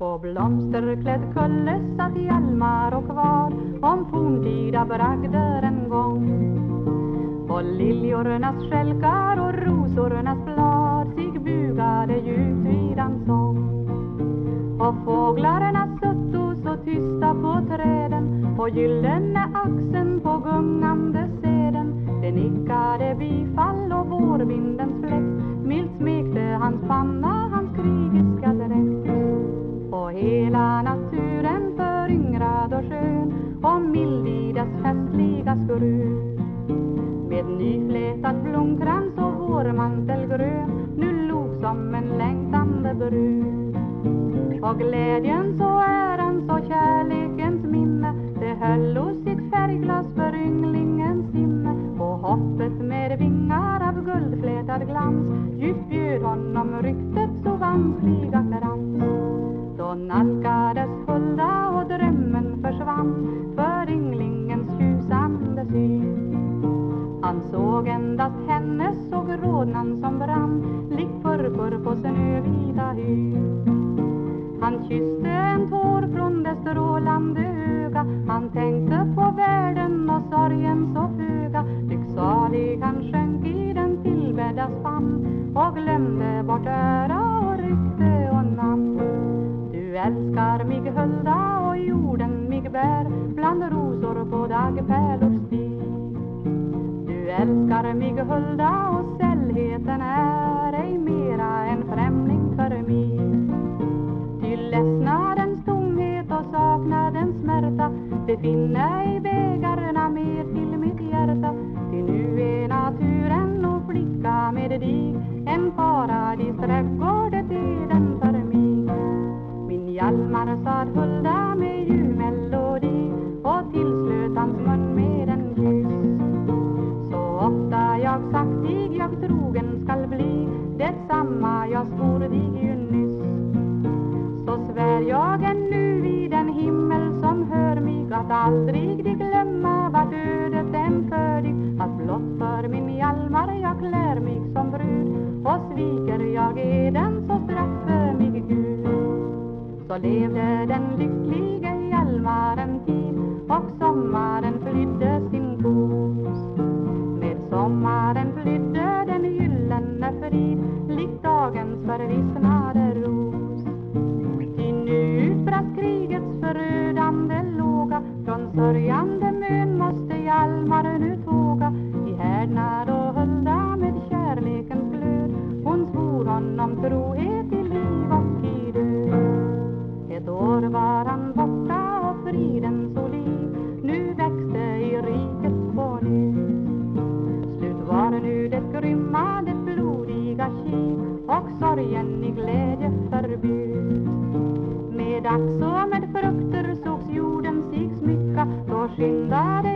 På blomsterklädd kulle satt Hjalmar och kvar om forntida bragder en gång. På liljornas skälkar och rosornas blad sig bugade djupt vid hans sång. Och fåglarna sutto så tysta på träden på gyllene axeln på gungande seden. Det nickade bifall och vårvindens fläkt och skön och mild i dess festliga skrud. Med nyflätad blomkrans och vårmantel grön nu log som en längtande brud. Och glädjens och ärans och kärlekens minne det höll hos sitt färgglas för ynglingens sinne och hoppet med vingar av guldflätad glans djupt bjöd honom ryktet så vanskliga krans. Då nalkades för ynglingens tjusande syn. Han såg endast henne, såg rodnan som brann likt purpur på snövita hy. Han kysste en tår från det strålande öga Han tänkte på världen och sorgen så föga Lycksalig han sjönk i den tillbäddas famn Och glömde bort ögonen bär Bland rosor på dagpärlors stig. Du älskar mig Hulda och sällheten är ej mera en främling för mig. Ty ledsnadens tomhet och saknadens smärta Det finner i vägarna mer till mitt hjärta. Ty nu är naturen och flicka med dig En paradisträdgård, det är den för mig. Min Hjalmar sa Hulda med ljuv aldrig dig glömma vart ödet än för dig. Att blott för min Hjalmar jag klär mig som brud. Och sviker jag eden så straffe mig Gud. Så levde den lyckliga Hjalmar en tid Och sommaren flydde sin kos Med sommaren flydde den gyllene frid Likt dagens förvissnade Från sörjande mön måste Hjalmar nu tåga. I härdnad och Hulda med kärlekens glöd. Hon svor honom trohet i liv och i död. Ett år var han borta och friden så liv. Nu växte i riket på nytt. Slut var nu det grymma, det blodiga krig. Och sorgen i glädje förbytt. Med ax och med frukter sågs jorden sig smycka, då skyndade